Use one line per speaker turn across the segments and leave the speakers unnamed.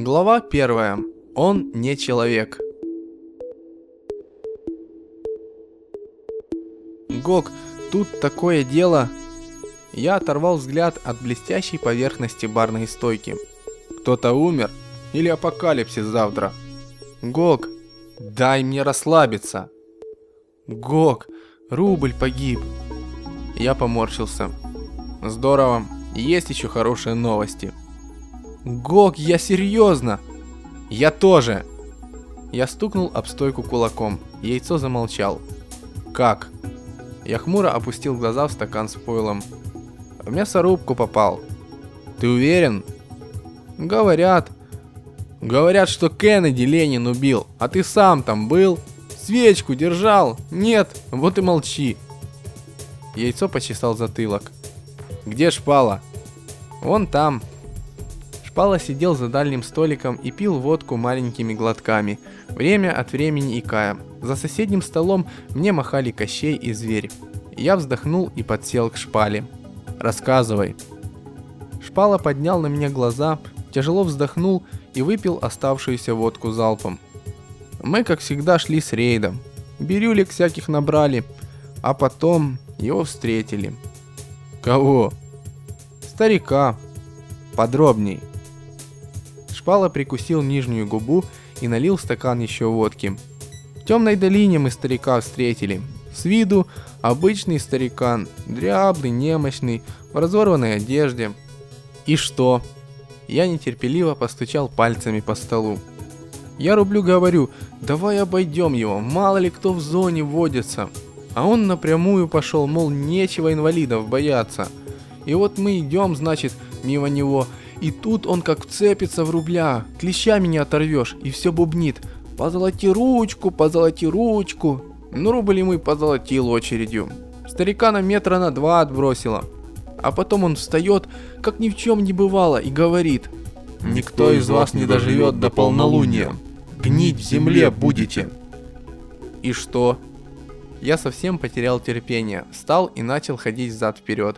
Глава первая. Он не человек. Гок, тут такое дело. Я оторвал взгляд от блестящей поверхности барной стойки. Кто-то умер? Или апокалипсис завтра? Гок, дай мне расслабиться. Гок, рубль погиб. Я поморщился. Здорово. Есть еще хорошие новости. Гог, я серьезно. Я тоже. Я стукнул об стойку кулаком. Яйцо замолчал. Как? Я хмуро опустил глаза в стакан с пойлом. В мясорубку попал. Ты уверен? Говорят. Говорят, что Кеннеди Ленин убил, а ты сам там был. Свечку держал. Нет, вот и молчи. Яйцо почесал затылок. Где шпала? Вон там. Шпала сидел за дальним столиком и пил водку маленькими глотками, время от времени икая. За соседним столом мне махали Кощей и Зверь. Я вздохнул и подсел к Шпале. «Рассказывай». Шпала поднял на меня глаза, тяжело вздохнул и выпил оставшуюся водку залпом. Мы, как всегда, шли с рейдом. Бирюлек всяких набрали, а потом его встретили. Кого? Старика. Подробней. Шпала прикусил нижнюю губу и налил стакан еще водки. В темной долине мы старика встретили. С виду обычный старикан, дряблый, немощный, в разорванной одежде. И что? Я нетерпеливо постучал пальцами по столу. Я рублю говорю, давай обойдем его, мало ли кто в зоне водится. А он напрямую пошел, мол, нечего инвалидов бояться. И вот мы идем, значит, мимо него, и тут он как вцепится в рубля, клещами не оторвешь, и все бубнит. Позолоти ручку, позолоти ручку. Ну рубль ему и позолотил очередью. Старика на метра на два отбросило. А потом он встает, как ни в чем не бывало, и говорит. Никто из вас не доживет до полнолуния. Гнить в земле будете. И что? Я совсем потерял терпение, встал и начал ходить зад-вперед.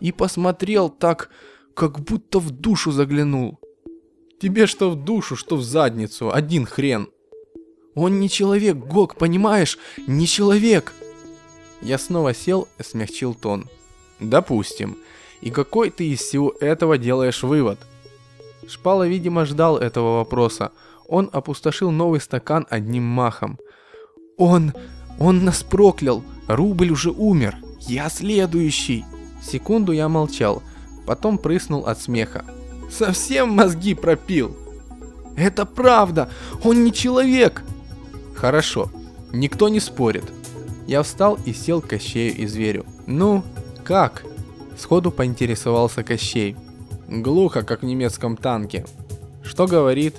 И посмотрел так, как будто в душу заглянул. Тебе что в душу, что в задницу, один хрен. Он не человек, Гог, понимаешь? Не человек. Я снова сел и смягчил тон. Допустим. И какой ты из всего этого делаешь вывод? Шпала, видимо, ждал этого вопроса. Он опустошил новый стакан одним махом. Он... он нас проклял. Рубль уже умер. Я следующий. Секунду я молчал потом прыснул от смеха. «Совсем мозги пропил!» «Это правда! Он не человек!» «Хорошо, никто не спорит». Я встал и сел к Кощею и зверю. «Ну, как?» Сходу поинтересовался Кощей. Глухо, как в немецком танке. Что говорит?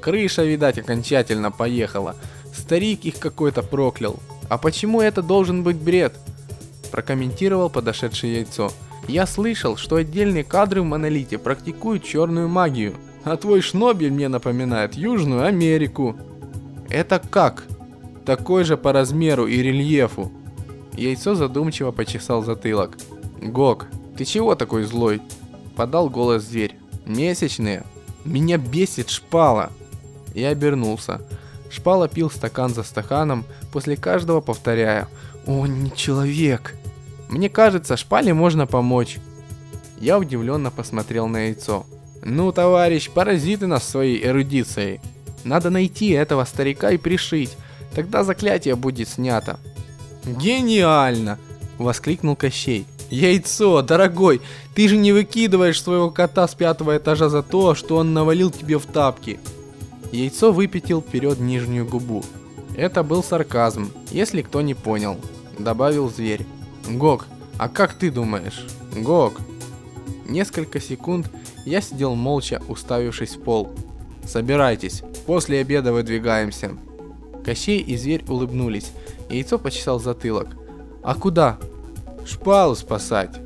Крыша, видать, окончательно поехала. Старик их какой-то проклял. А почему это должен быть бред? Прокомментировал подошедшее яйцо. Я слышал, что отдельные кадры в Монолите практикуют черную магию, а твой шнобель мне напоминает Южную Америку. Это как? Такой же по размеру и рельефу. Яйцо задумчиво почесал затылок. Гок, ты чего такой злой? Подал голос зверь. Месячные. Меня бесит шпала. Я обернулся. Шпала пил стакан за стаканом, после каждого повторяя «Он не человек!» Мне кажется, шпале можно помочь. Я удивленно посмотрел на яйцо. Ну, товарищ, паразиты нас своей эрудицией. Надо найти этого старика и пришить. Тогда заклятие будет снято. Гениально! Воскликнул Кощей. Яйцо, дорогой, ты же не выкидываешь своего кота с пятого этажа за то, что он навалил тебе в тапки. Яйцо выпятил вперед нижнюю губу. Это был сарказм, если кто не понял, добавил зверь. Гог, а как ты думаешь? Гог. Несколько секунд я сидел молча, уставившись в пол. Собирайтесь, после обеда выдвигаемся. Кощей и зверь улыбнулись. Яйцо почесал затылок. А куда? Шпалу спасать.